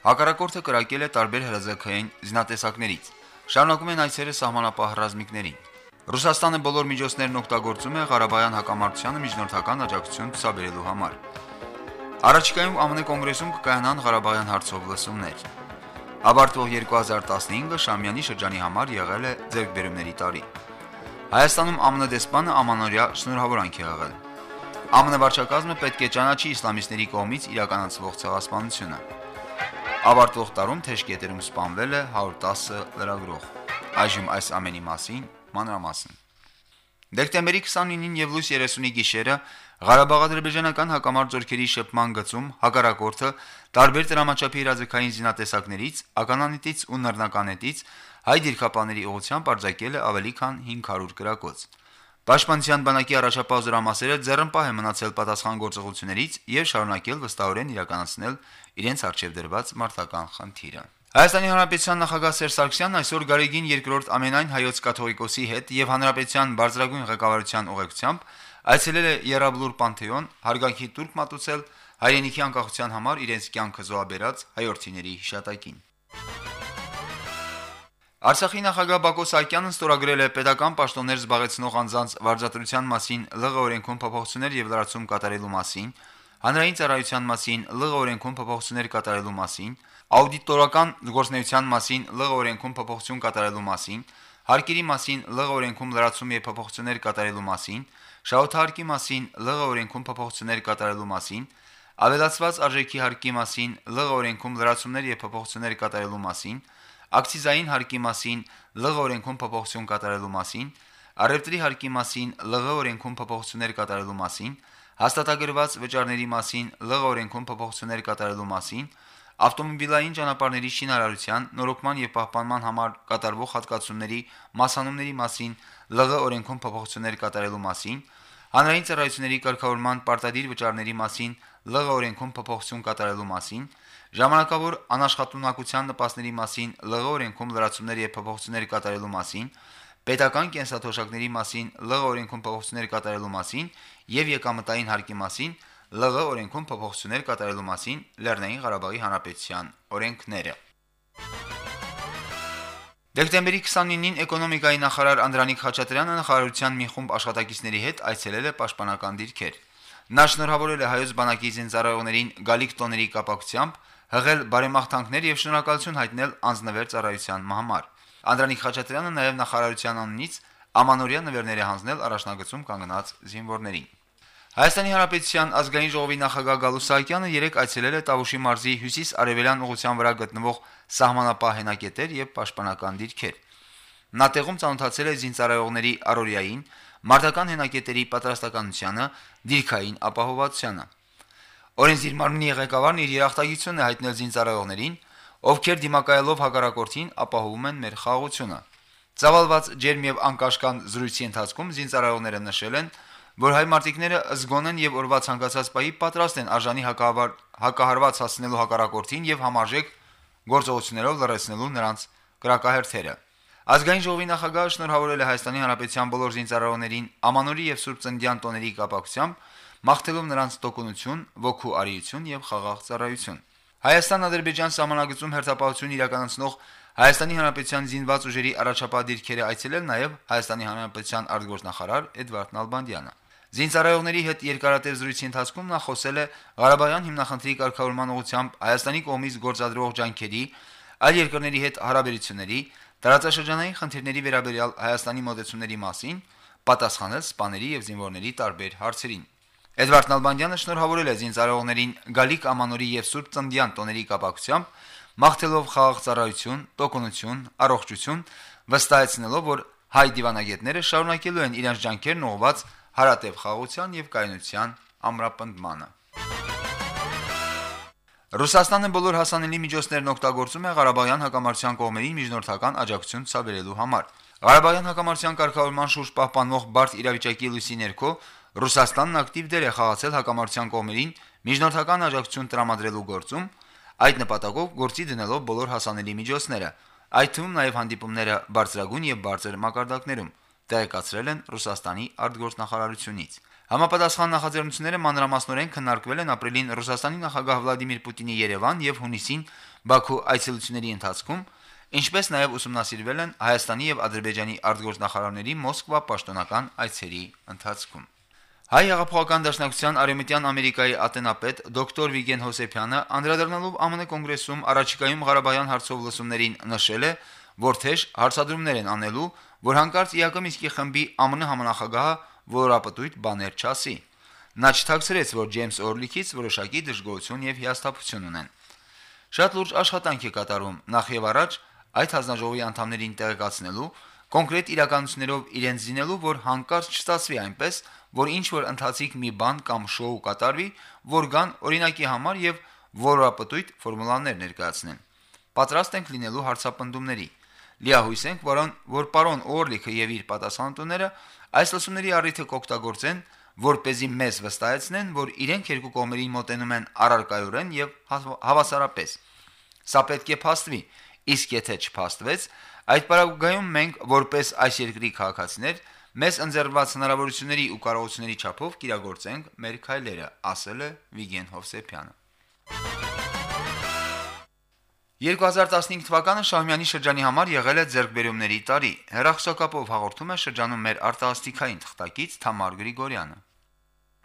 Հակառակորդը կրակել է տարբեր հրաձգային զինատեսակներից։ Շարունակում են այցերը սահմանապահ ռազմիկներին։ Ռուսաստանը բոլոր միջոցներն օգտագործում է Ղարաբաղյան հակամարտությանը միջնորդական աջակցություն ցուցաբերելու համար։ Առաջիկայում ԱՄՆ կոնգրեսում կկայանան Ղարաբաղյան հարցով լսումներ։ Ավարտվող 2015-ը Շամյանի շրջանի համար եղել է ձեռքբերումների տարի։ Հայաստանում ԱՄՆ դեսպանը ամանորյա շնորհավորանք է եղել։ ԱՄՆ վարչակազմը պետք է ճանաչի իսլամիստների կողմից իրականացվող ցեղասպանությունը։ Ավարտվող տարում թեժկետերում սպանվել է 110 լրագրող։ Այժմ այս ամենի մասին մանրամասն։ Դեկտեմբերի 29-ին եւ լույս 30-ի գիշերը Ղարաբաղ-ադրբեջանական հակամարտ զորքերի շփման գծում հակառակորդը տարբեր դրամաչափի իրազեկային զինատեսակներից, ականանետից ու նռնականետից հայ դիրքապաների ուղությամբ արձակել է ավելի քան 500 կրակոց։ Պաշտպանության բանակի առաջապահ զորամասերը ձեռնպահ է մնացել պատասխան գործողություններից եւ շարունակել վստահորեն իրականացնել իրենց արժեվ դրված մարտական խնդիրը։ Հայաստանի Հանրապետության նախագահ Սերժ Սարգսյանն այսօր Գարեգին երկրորդ ամենայն հայոց կաթողիկոսի հետ եւ Հանրապետության բարձրագույն ղեկավարության ուղեկցությամբ այցելել է Եռաբլուր Պանթեոն, հարգանքի տուրք մատուցել հայրենիքի անկախության համար իրենց կյանքը զոհաբերած հայրենիների հիշատակին։ Արցախի նախագահ Բակո Սահակյանն ստորագրել է pedagogan պաշտոններ զբաղեցնող անձանց վարձատրության մասին ԼՂ օրենքում փոփոխություններ եւ լրացում կատարելու մասին, հանրային ծառայության մասին ԼՂ օրենքում փոփոխություններ կատարելու մասին, աուդիտորական գործնեության մասին ԼՂ օրենքում փոփոխություն կատարելու մասին, հարկերի մասին ԼՂ օրենքում լրացում եւ փոփոխություններ կատարելու մասին, շահութահարկի մասին ԼՂ օրենքում փոփոխություններ կատարելու մասին, ավելացված արժեքի հարկի մասին ԼՂ օրենքում լրացումներ եւ փոփոխություններ կատարելու մասին, ակցիզային հարկի մասին ԼՂ օրենքում փոփոխություն կատարելու մասին, առևտրի հարկի մասին ԼՂ օրենքում փոփոխություններ կատարելու մասին, հաստատագրված վճարների մասին ԼՂ օրենքում փոփոխություններ կատարելու մասին, ավտոմոբիլային ճանապարհների շինարարության, նորոգման եւ պահպանման համար կատարվող հատկացումների մասանումների մասին ԼՂ օրենքում փոփոխություններ կատարելու մասին, հանրային ծառայությունների կարգավորման պարտադիր վճարների մասին ԼՂ օրենքում փոփոխություն կատարելու մասին, ժամանակավոր անաշխատունակության նպաստների մասին ԼՂ օրենքում լրացումներ եւ փոփոխություններ կատարելու մասին, պետական կենսաթոշակների մասին ԼՂ օրենքում փոփոխություններ կատարելու մասին եւ եկամտային հարկի մասին ԼՂ օրենքում փոփոխություններ կատարելու մասին Լեռնային Ղարաբաղի Հանրապետության օրենքները։ Դեկտեմբերի 29-ին էկոնոմիկայի նախարար Անդրանիկ Խաչատրյանը նախարարության մի խումբ աշխատակիցների հետ այցելել է պաշտպանական դիրքեր։ Նա շնորհավորել է հայոց բանակի զինծառայողներին գալիք տոների կապակցությամբ հղել բարեմաղթանքներ եւ շնորհակալություն հայտնել անձնվեր ծառայության համար։ Անդրանիկ Խաչատրյանը նաեւ նախարարության անունից ամանորյա նվերներ է հանձնել առաջնագծում կանգնած զինվորներին։ Հայաստանի Հանրապետության ազգային ժողովի նախագահ Գալու Սահակյանը երեկ այցելել է Տավուշի մարզի հյուսիս-արևելյան ուղղության վրա գտնվող սահմանապահ հենակետեր եւ պաշտպանական դիրքեր։ Նա տեղում ցանոթացել է զինծառայողների առօրյային, մարտական հենակետերի պատրաստականությանը, դիրքային ապահովվածությանը։ Օրենսդիր մարմնի ղեկավարն իր երախտագիտությունն է հայտնել զինծառայողներին, ովքեր դիմակայելով հակառակորդին ապահովում են մեր խաղաղությունը։ Ծավալված ջերմ եւ անկաշկան զրույցի ընթացքում զինծառայողները նշել են, որ հայ մարտիկները զգոն են եւ օրվա ցանկացած պահի պատրաստ են արժանի հակահար հակահարված հասնելու հակառակորդին եւ համարժեք գործողություններով լրացնելու նրանց կրակահերթերը։ Ազգային ժողովի նախագահը շնորհավորել է Հայաստանի Հանրապետության բոլոր զինծառայողներին ամանորի եւ Սուրբ Ծննդյան տոների կապակցությամբ, մաղթելով նրանց տոկունություն, ոգու արիություն եւ խաղաղ ծառայություն։ Հայաստան-Ադրբեջան սահմանագծում հերթապահություն իրականացնող Հայաստանի Հանրապետության զինված ուժերի առաջապահ դիրքերը այցելել նաեւ Հայաստանի Հանրապետության արտգործնախարար Էդվարդ Նալբանդյանը։ Զինծառայողների հետ երկարատև զրույցի ընթացքում նա խոսել է Ղարաբաղյան հիմնախնդրի կարգավորման ուղղությամբ Հայաստանի կողմից գործադրող ջանքերի, այլ երկրների հետ հարաբերությունների, տարածաշրջանային խնդիրների վերաբերյալ Հայաստանի մոտեցումների մասին, պատասխանել սպաների եւ զինվորների տարբեր հարցերին։ Էդվարդ Նալբանդյանը շնորհավորել է զինծառայողներին Գալիկ Ամանորի եւ Սուրբ Ծնդյան տոների կապակցությամբ, մաղթելով խաղաղ ծառայություն, տոկունություն, առողջություն, վստահեցնելով, որ հայ դիվանագետները շարունակելու են իրենց ջանքերն ուղղված հարատև խաղաղության եւ կայունության ամրապնդմանը։ Ռուսաստանը բոլոր հասանելի միջոցներն օգտագործում է Ղարաբաղյան հակամարտության կողմերին միջնորդական աջակցություն ցավերելու համար։ Ղարաբաղյան հակամարտության կարգավորման շուրջ պահպանող բարդ իրավիճակի լույսի ներքո Ռուսաստանն ակտիվ դեր է խաղացել հակամարտության կողմերին միջնորդական աջակցություն տրամադրելու գործում, այդ նպատակով գործի դնելով բոլոր հասանելի միջոցները, այդ թվում նաև հանդիպումները բարձրագույն եւ բարձր մակարդակներում, տեղեկացրել են Ռուսաստանի արտգործնախարարությունից։ Համապատասխան նախաձեռնությունները մանրամասնորեն քննարկվել են ապրիլին Ռուսաստանի նախագահ Վլադիմիր Պուտինի Երևան եւ հունիսին Բաքու այցելությունների ընթացքում, ինչպես նաև ուսումնասիրվել են Հայաստանի եւ Ադրբեջանի արտգործնախարարների Մոսկվա պաշտոնական այցերի ընթացքում։ Հայ հեղափոխական դաշնակցության Արեմտյան Ամերիկայի ատենապետ դոկտոր Վիգեն Հոսեփյանը անդրադառնալով ԱՄՆ կոնգրեսում առաջիկայում Ղարաբաղյան հարցով լսումներին նշել է, որ թեժ հարցադրումներ են անելու, որ հանկարծ ԻԱԿ Միսկի խմբի ԱՄՆ համանախագահը որապտույտ բաներ չասի։ Նա չթաքցրեց, որ Ջեյմս Օրլիքից որոշակի դժգոհություն եւ հիասթափություն ունեն։ Շատ լուրջ աշխատանք է կատարում նախ եւ առաջ այդ հանձնաժողովի անդամներին տեղեկացնելու, կոնկրետ իրականություններով իրենց զինելու, որ հանկարծ չստացվի այնպես, որ ինչ որ ընթացիկ մի բան կամ շոու կատարվի, որ գան օրինակի համար եւ որապտույտ ֆորմուլաներ ներկայացնեն։ Պատրաստ ենք լինելու հարցապնդումների։ Լիահույս ենք, որոն որ պարոն Օրլիքը եւ իր պատասխանատուները այս լսումների առիթը կօգտագործեն, որ เป զի մեզ վստահեցնեն, որ իրենք երկու կողմերին մոտենում են առարկայորեն եւ հավասարապես։ Սա պետք է փաստվի, իսկ եթե չփաստվեց, այդ պարագայում մենք որպես այս երկրի քաղաքացիներ մեզ ընձեռված հնարավորությունների ու կարողությունների չափով կիրագործենք մեր քայլերը, ասել է Վիգեն Հովսեփյանը։ 2015 թվականը Շահմյանի շրջանի համար եղել է ձերբերումների տարի։ Հերախոսակապով հաղորդում է շրջանում մեր արտասթիկային թղթակից Թամար Գրիգորյանը։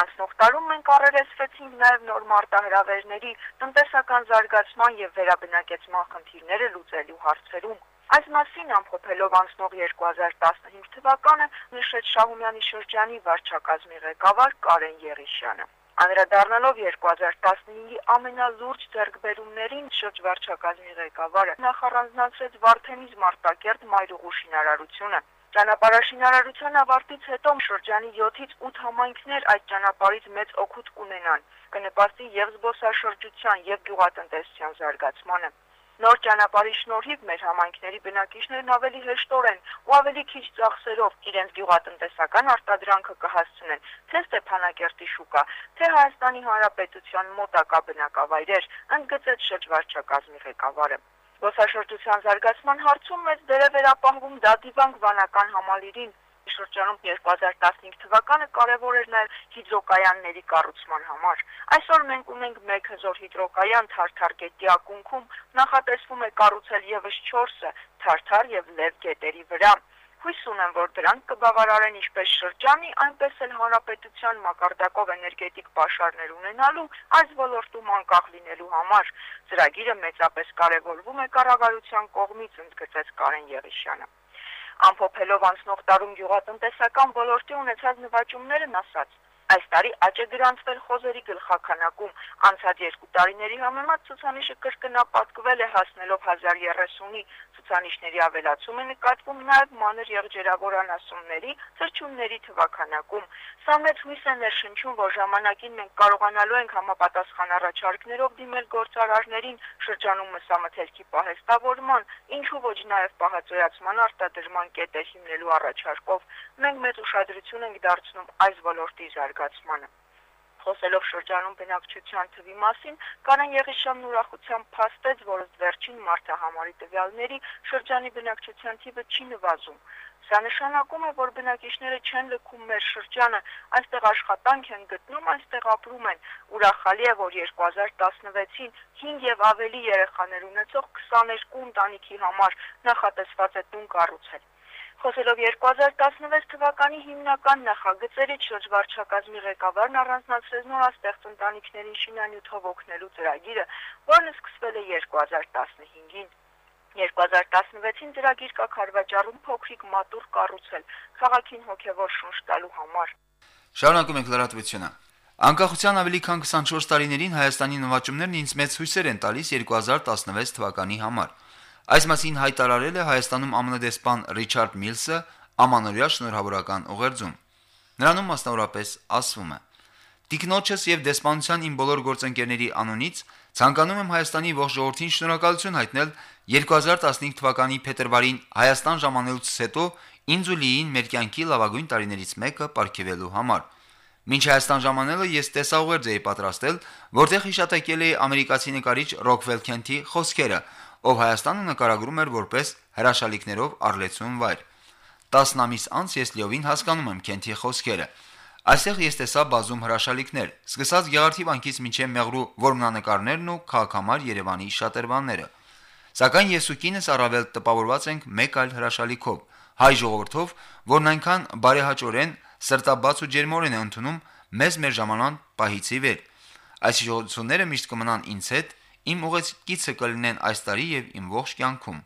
Անցնող տարում մենք առերեսվեցինք նաև նոր մարտահրավերների, տնտեսական զարգացման եւ վերաբնակեցման խնդիրները լուծելու հարցերում։ Այս մասին ամփոփելով անցնող 2015 թվականը նշեց Շահումյանի շրջանի վարչակազմի ղեկավար Կարեն Եղիշյանը։ Անդրադառնալով 2015-ի ամենալուրջ ձեռքբերումներին շրջվարչակազմի ղեկավարը նախառանձնացրեց Վարդենիս Մարտակերտ Մայրուղու շինարարությունը։ Ճանապարհաշինարարության ավարտից հետո շրջանի 7-ից 8 համայնքներ այդ ճանապարհից մեծ օգուտ կունենան։ Կնպաստի եւ զբոսաշրջության եւ գյուղատնտեսության զարգացմանը։ Նոր ճանապարհի շնորհիվ մեր համայնքների բնակիչներն ավելի հեշտորեն ու ավելի քիչ ծախսերով իրենց գյուղատնտեսական արտադրանքը կհասցնեն թե Ստեփանակերտի շուկա, թե Հայաստանի Հանրապետության մոտակա բնակավայրեր, ընդգծեց շրջվարչակազմի ղեկավարը։ Ոսաշրջության զարգացման հարցում մեծ դեր է վերապահվում Դադիվանք վանական համալիրին, շրջանում 2015 թվականը կարևոր էր նաև հիդրոկայանների կառուցման համար։ Այսօր մենք ունենք 1 հզոր հիդրոկայան Թարթար գետի ակունքում, նախատեսվում է կառուցել եւս 4-ը Թարթար եւ Լև գետերի վրա։ Հույս ունեմ, որ դրանք կբավարարեն ինչպես շրջանի, այնպես էլ հանրապետության մակարդակով էներգետիկ պաշարներ ունենալու այս ոլորտում անկախ լինելու համար։ Ծրագիրը մեծապես կարևորվում է կառավարության կողմից, ընդգծեց Կարեն Եղիշյանը ամփոփելով անցնող տարում գյուղատնտեսական ոլորտի ունեցած նվաճումներն ասաց. Այս տարի աճ է գրանցվել խոզերի գլխականակում, անցած երկու տարիների համեմատ ցուցանիշը կրկնապատկվել է հասնելով 1030-ի, ցուցանիշների ավելացում է նկատվում նաև մանր եղջերավորանասունների, թրջունների թվականակում։ Սա մեծ հույս է ներշնչում, որ ժամանակին մենք կարողանալու ենք համապատասխան առաջարկներով դիմել գործարարներին շրջանում մսամթերքի պահեստավորման, ինչու ոչ նաև պահածոյացման արտադրման կետեր հիմնելու առաջարկով։ Մենք մեծ ուշադրություն ենք դարձնում այս ոլորտի զարգացմանը խոսելով շրջանում բնակչության թվի մասին, Կանան Եղիշյանն ուրախությամբ փաստեց, որ ըստ վերջին մարտահամարի տվյալների շրջանի բնակչության թիվը չի նվազում։ Սա նշանակում է, որ բնակիչները չեն լքում մեր շրջանը, այստեղ աշխատանք են գտնում, այստեղ ապրում են։ Ուրախալի է, որ 2016-ին 5 եւ ավելի երեխաներ ունեցող 22 ընտանիքի համար նախատեսված է տուն կառուցել։ Խոսելով 2016 թվականի հիմնական նախագծերից շրջվարչակազմի ղեկավարն առանձնացրեց նորաստեղծ ընտանիքներին շինանյութով օգնելու ծրագիրը, որն սկսվել է 2015-ին։ 2016-ին ծրագիր կա քարվաճառում փոքրիկ մատուր կառուցել քաղաքին հոգևոր շունչ տալու համար։ Շարունակում ենք լրատվությունը։ Անկախության ավելի քան 24 տարիներին Հայաստանի նվաճումներն ինձ մեծ հույսեր են տալիս 2016 թվականի համար։ Այս մասին հայտարարել է Հայաստանում ԱՄՆ դեսպան Ռիչարդ Միլսը ամանորյա շնորհավորական ուղերձում։ Նրանում մասնավորապես ասվում է. Տիկնոջս եւ դեսպանության իմ բոլոր գործընկերների անունից Ցանկանում եմ Հայաստանի ողջ ժողովրդին շնորհակալություն հայտնել 2015 թվականի փետրվարին Հայաստան ժամանելուց հետո ինձ ու Լիին մեր կյանքի լավագույն տարիներից մեկը ապարգևելու համար։ Մինչ Հայաստան ժամանելը ես տեսաուղերձ էի պատրաստել, որտեղ հիշատակել էի ամերիկացի նկարիչ Ռոքվել Քենթի խոսքերը, ով Հայաստանը նկարագրում էր որպես հրաշալիքներով առլեցուն վայր։ 10 ամիս անց ես լիովին հասկանում եմ Քենթի խոսքերը։ Այստեղ ես տեսա բազում հրաշալիքներ, սկսած Գեղարդի վանքից մինչև Մեղրու որմնանկարներն ու քաղաքամար Երևանի շատրվանները։ Սակայն ես ու կինս առավել տպավորված ենք մեկ այլ հրաշալիքով՝ հայ ժողովրդով, որն այնքան բարեհաճորեն, սրտաբաց ու ջերմորեն է ընդունում մեզ մեր ժամանան պահիցի վեր։ Այս հիշողությունները միշտ կմնան ինձ հետ, իմ ուղեկիցը կլինեն այս տարի եւ իմ ողջ կյանքում։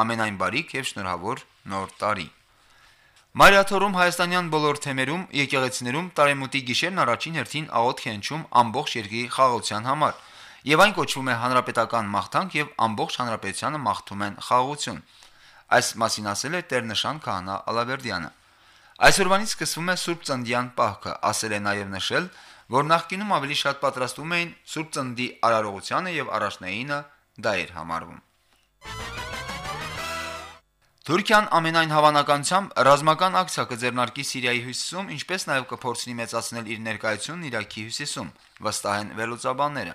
Ամենայն բարիք եւ շնորհավոր նոր տարի։ Մարիաթորում հայաստանյան բոլոր թեմերում եկեղեցիներում տարեմուտի գիշերն առաջին հերթին աղոթք է հնչում ամբողջ երկրի խաղաղության համար, եւ այն կոչվում է հանրապետական մաղթանք եւ ամբողջ հանրապետությանը մաղթում են խաղաղություն։ Այս մասին ասել է Տերնշան Քահանա Ալավերդյանը։ Այսօրվանից սկսվում է Սուրբ Ծնդյան պահքը, ասել է նաեւ նշել, որ նախկինում ավելի շատ պատրաստում էին Սուրբ Ծնդի արարողությանը եւ առաջնայինը դա էր համարվում։ Թուրքիան ամենայն հավանականությամբ ռազմական ակցիա կձեռնարկի Սիրիայի հյուսիսում, ինչպես նաև կփորձի մեծացնել իր ներկայությունն Իրաքի հյուսիսում, վստահ են վերլուծաբանները։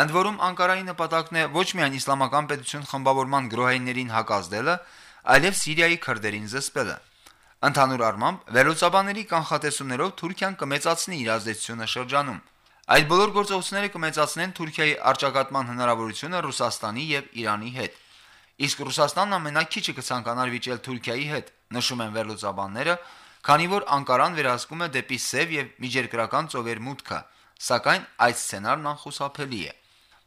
Ընդ որում Անկարայի նպատակն է ոչ միայն իսլամական պետություն խմբավորման գրոհայիններին հակազդելը, այլև Սիրիայի քրդերին զսպելը։ Ընդհանուր առմամբ վերլուծաբանների կանխատեսումներով Թուրքիան կմեծացնի իր ազդեցությունը շրջանում։ Այդ բոլոր գործողությունները կմեծացնեն Թուրքիայի արճակատման հնարավորությունը Ռուսաստանի եւ Իրանի հետ։ Իսկ Ռուսաստանն ամենակիչը կցանկանար վիճել Թուրքիայի հետ, նշում են վերլուծաբանները, քանի որ Անկարան վերահսկում է դեպի Սև եւ միջերկրական ծովեր մուտքը, սակայն այդ սցենարն անխուսափելի է։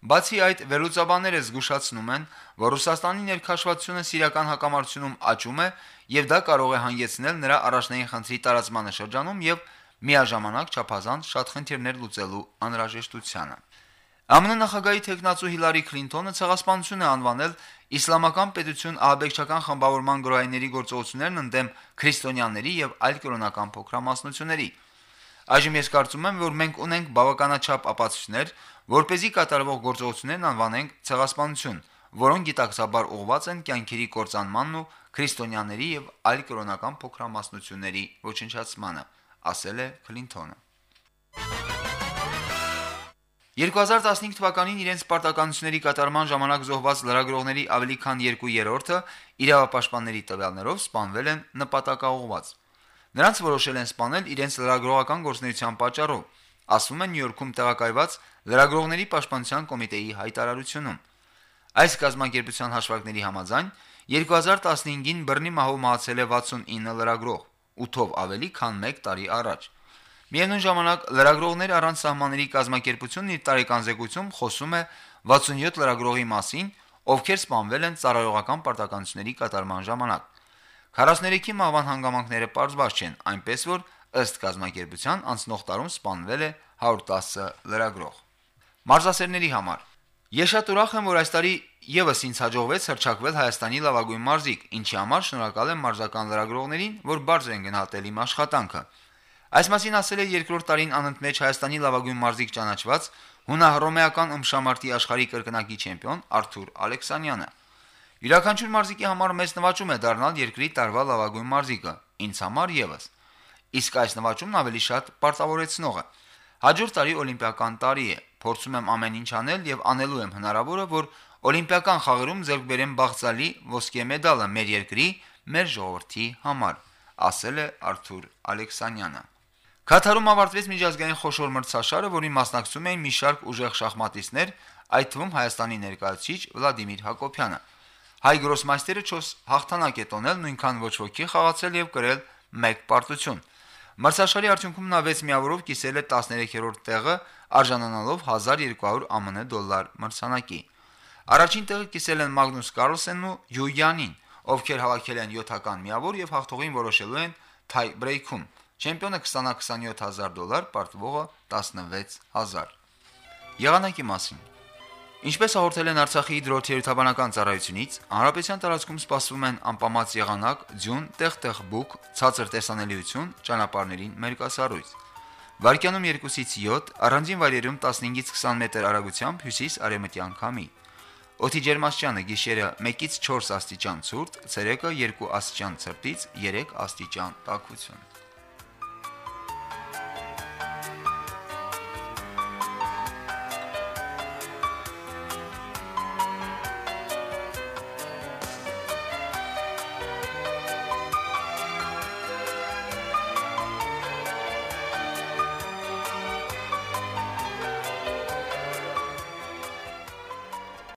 Բացի այդ, վերլուծաբանները զգուշացնում են, որ Ռուսաստանի ներքաշվածությունը սիրիական հակամարտությունում աճում է եւ դա կարող է հանգեցնել նրա առաջնային խնդրի տարածմանը շրջանում եւ միաժամանակ չափազանց շատ խնդիրներ լուծելու անհրաժեշտությանը։ ԱՄՆ նախագահի տեխնացու Հիլարի Քլինթոնը ցեղասպանություն է անվանել իսլամական պետություն ահաբեկչական խմբավորման գրոհայինների գործողություններն ընդդեմ քրիստոնյաների եւ այլ կրոնական փոքրամասնությունների։ Այժմ ես կարծում եմ, որ մենք ունենք բավականաչափ ապացույցներ, որ เป զի կատարվող գործողություններն անվանենք ցեղասպանություն, որոնք գիտակցաբար ուղղված են կյանքերի կործանմանն ու քրիստոնյաների եւ այլ կրոնական փոքրամասնությունների ոչնչացմանը, ասել է Քլինթոնը։ 2015 թվականին իրենց պարտականությունների կատարման ժամանակ զոհված լրագրողների ավելի քան 2/3-ը իրավապաշտպանների տվյալներով սպանվել են նպատակաուղված։ Նրանց որոշել են սպանել իրենց լրագրողական գործունեության պատճառով, ասվում է Նյու Յորքում տեղակայված լրագրողների պաշտպանության կոմիտեի հայտարարությունում։ Այս կազմակերպության հաշվարկների համաձայն 2015-ին բռնի մահով մահացել է 69 լրագրող, 8-ով ավելի քան 1 տարի առաջ։ Միևնույն ժամանակ լրագրողներ առանց սահմանների կազմակերպությունն իր տարեկան զեկույցում խոսում է 67 լրագրողի մասին, ովքեր սպանվել են ծառայողական պարտականությունների կատարման ժամանակ։ 43-ի մահվան հանգամանքները պարզված չեն, այնպես որ ըստ կազմակերպության անցնող տարում սպանվել է 110 լրագրող։ Մարզասերների համար. Ես շատ ուրախ եմ, որ այս տարի եւս ինձ հաջողվեց հրճակվել Հայաստանի լավագույն մարզիկ, ինչի համար շնորհակալ եմ մարզական լրագրողներին, որ բարձր են գնահատել իմ աշխատանքը։ Այս մասին ասել է երկրորդ տարին անընդմեջ Հայաստանի լավագույն մարզիկ ճանաչված հունահռոմեական ըմբշամարտի աշխարհի կրկնակի չեմպիոն Արթուր Ալեքսանյանը։ Յուրաքանչյուր մարզիկի համար մեծ նվաճում է դառնալ երկրի տարվա լավագույն մարզիկը, ինձ համար եւս։ Իսկ այս նվաճումն ավելի շատ պարտավորեցնող է։ Հաջորդ տարի օլիմպիական տարի է։ Փորձում եմ ամեն ինչ անել եւ անելու եմ հնարավորը, որ օլիմպիական խաղերում ձեռք բերեմ բաղձալի ոսկե մեդալը մեր երկրի, մեր ժողովրդի համար, ասել է Արթուր Ալեքսանյանը։ Կատարում ավարտվեց միջազգային խոշոր մրցաշարը, որին մասնակցում էին մի շարք ուժեղ շախմատիստներ, այդ թվում Հայաստանի ներկայացուցիչ Վլադիմիր Հակոբյանը։ Հայ գրոսմայստերը 4 հաղթանակ է տոնել, նույնքան ոչ ոքի խաղացել եւ կրել 1 պարտություն։ Մրցաշարի արդյունքում նա 6 միավորով կիսել է 13-րդ տեղը, արժանանալով 1200 ԱՄՆ դոլար մրցանակի։ Առաջին տեղը կիսել են Մագնուս Կարլսենն ու Յույանին, ովքեր հավաքել են 7-ական միավոր եւ հաղթողին որոշելու են թայ բրեյքում։ Չեմպիոնը կստանա 27000 դոլար, պարտվողը 16000։ Եղանակի մասին Ինչպես հաղորդել են Արցախի հիդրոթերապանական ծառայությունից, հանրապետության տարածքում սպասվում են անպամած եղանակ, ձյուն, տեղ-տեղ բուք, ցածր տեսանելիություն, ճանապարհներին մերկասառույց։ վարկյանում 2-ից 7, առանձին վայրերում 15-ից 20 մետր արագությամբ հյուսիս-արևմտյան քամի։ Օդի ջերմաստիճանը գիշերը 1-ից 4 աստիճան ցուրտ, ցերեկը 2 աստիճան ցրտից 3 աստիճան տաքություն։